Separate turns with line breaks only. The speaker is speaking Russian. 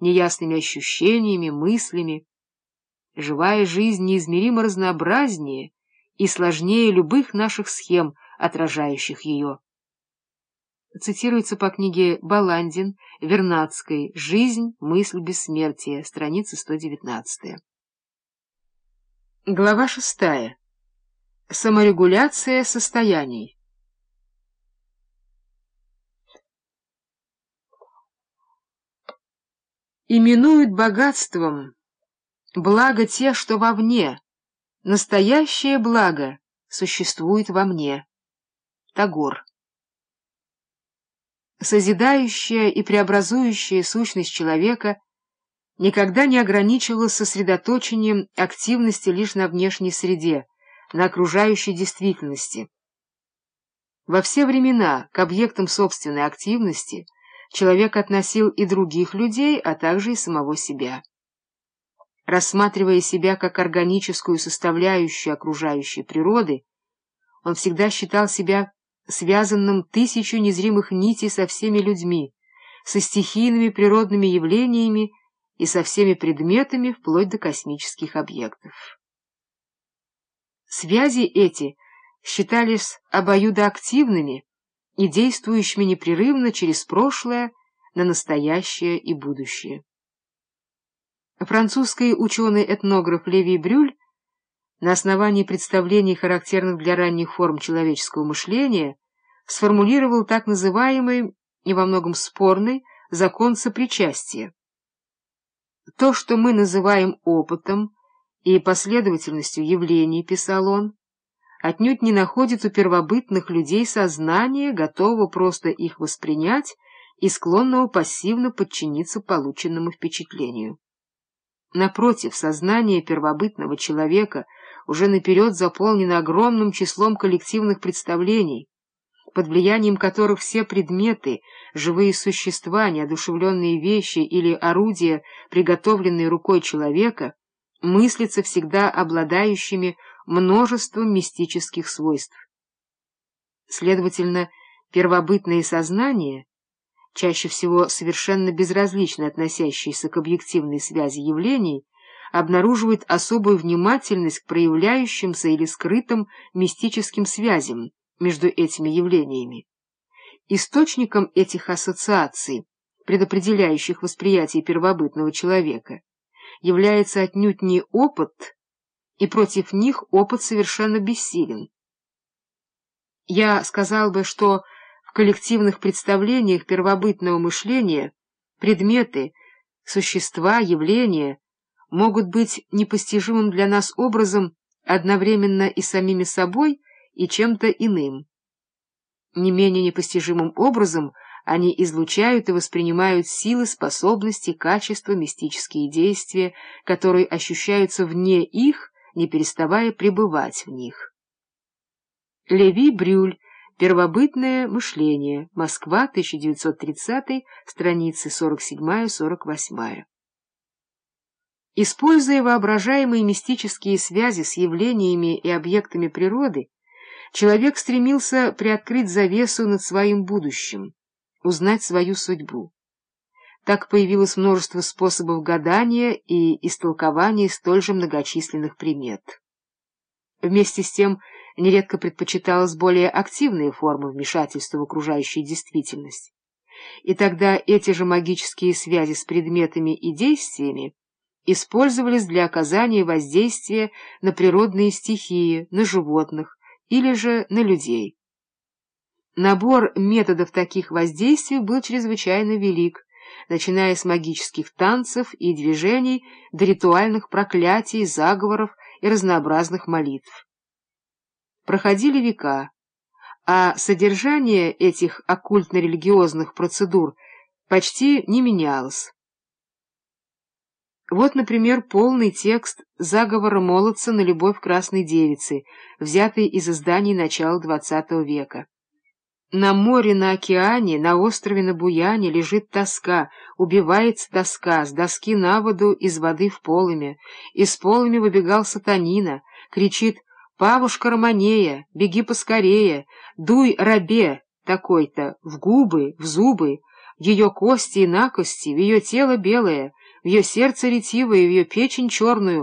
неясными ощущениями, мыслями. Живая жизнь неизмеримо разнообразнее и сложнее любых наших схем, отражающих ее. Цитируется по книге Баландин, Вернадской «Жизнь, мысль, бессмертие», страница 119. Глава шестая. Саморегуляция состояний. Именуют богатством благо те, что вовне, настоящее благо существует во мне. Тагор. Созидающая и преобразующая сущность человека никогда не ограничивалась сосредоточением активности лишь на внешней среде, на окружающей действительности. Во все времена к объектам собственной активности человек относил и других людей, а также и самого себя. Рассматривая себя как органическую составляющую окружающей природы, он всегда считал себя связанным тысячу незримых нитей со всеми людьми, со стихийными природными явлениями и со всеми предметами вплоть до космических объектов. Связи эти считались обоюдоактивными и действующими непрерывно через прошлое на настоящее и будущее. Французский ученый-этнограф Леви Брюль на основании представлений, характерных для ранних форм человеческого мышления, сформулировал так называемый, и во многом спорный, закон сопричастия. То, что мы называем опытом и последовательностью явлений, писал он, отнюдь не находит у первобытных людей сознания, готового просто их воспринять и склонного пассивно подчиниться полученному впечатлению. Напротив, сознание первобытного человека уже наперед заполнено огромным числом коллективных представлений, под влиянием которых все предметы, живые существа, неодушевленные вещи или орудия, приготовленные рукой человека, мыслятся всегда обладающими множеством мистических свойств. Следовательно, первобытное сознание чаще всего совершенно безразлично относящиеся к объективной связи явлений, обнаруживают особую внимательность к проявляющимся или скрытым мистическим связям между этими явлениями. Источником этих ассоциаций, предопределяющих восприятие первобытного человека, является отнюдь не опыт, и против них опыт совершенно бессилен. Я сказал бы, что в коллективных представлениях первобытного мышления предметы, существа, явления могут быть непостижимым для нас образом одновременно и самими собой, и чем-то иным. Не менее непостижимым образом они излучают и воспринимают силы, способности, качества, мистические действия, которые ощущаются вне их, не переставая пребывать в них. Леви Брюль Первобытное мышление. Москва, 1930, страницы 47-48. Используя воображаемые мистические связи с явлениями и объектами природы, человек стремился приоткрыть завесу над своим будущим, узнать свою судьбу. Так появилось множество способов гадания и истолкования столь же многочисленных примет. Вместе с тем, нередко предпочиталась более активные формы вмешательства в окружающую действительность. И тогда эти же магические связи с предметами и действиями использовались для оказания воздействия на природные стихии, на животных или же на людей. Набор методов таких воздействий был чрезвычайно велик, начиная с магических танцев и движений до ритуальных проклятий, заговоров и разнообразных молитв. Проходили века, а содержание этих оккультно-религиозных процедур почти не менялось. Вот, например, полный текст заговора молодца на любовь красной девицы, взятый из изданий начала XX века. На море, на океане, на острове на Буяне лежит тоска, убивается тоска, с доски на воду, из воды в полымя. Из полымя выбегал сатанина, кричит «Павушка Романея, беги поскорее, дуй рабе такой-то, в губы, в зубы, в ее кости и накости, в ее тело белое, в ее сердце ретивое, в ее печень черную,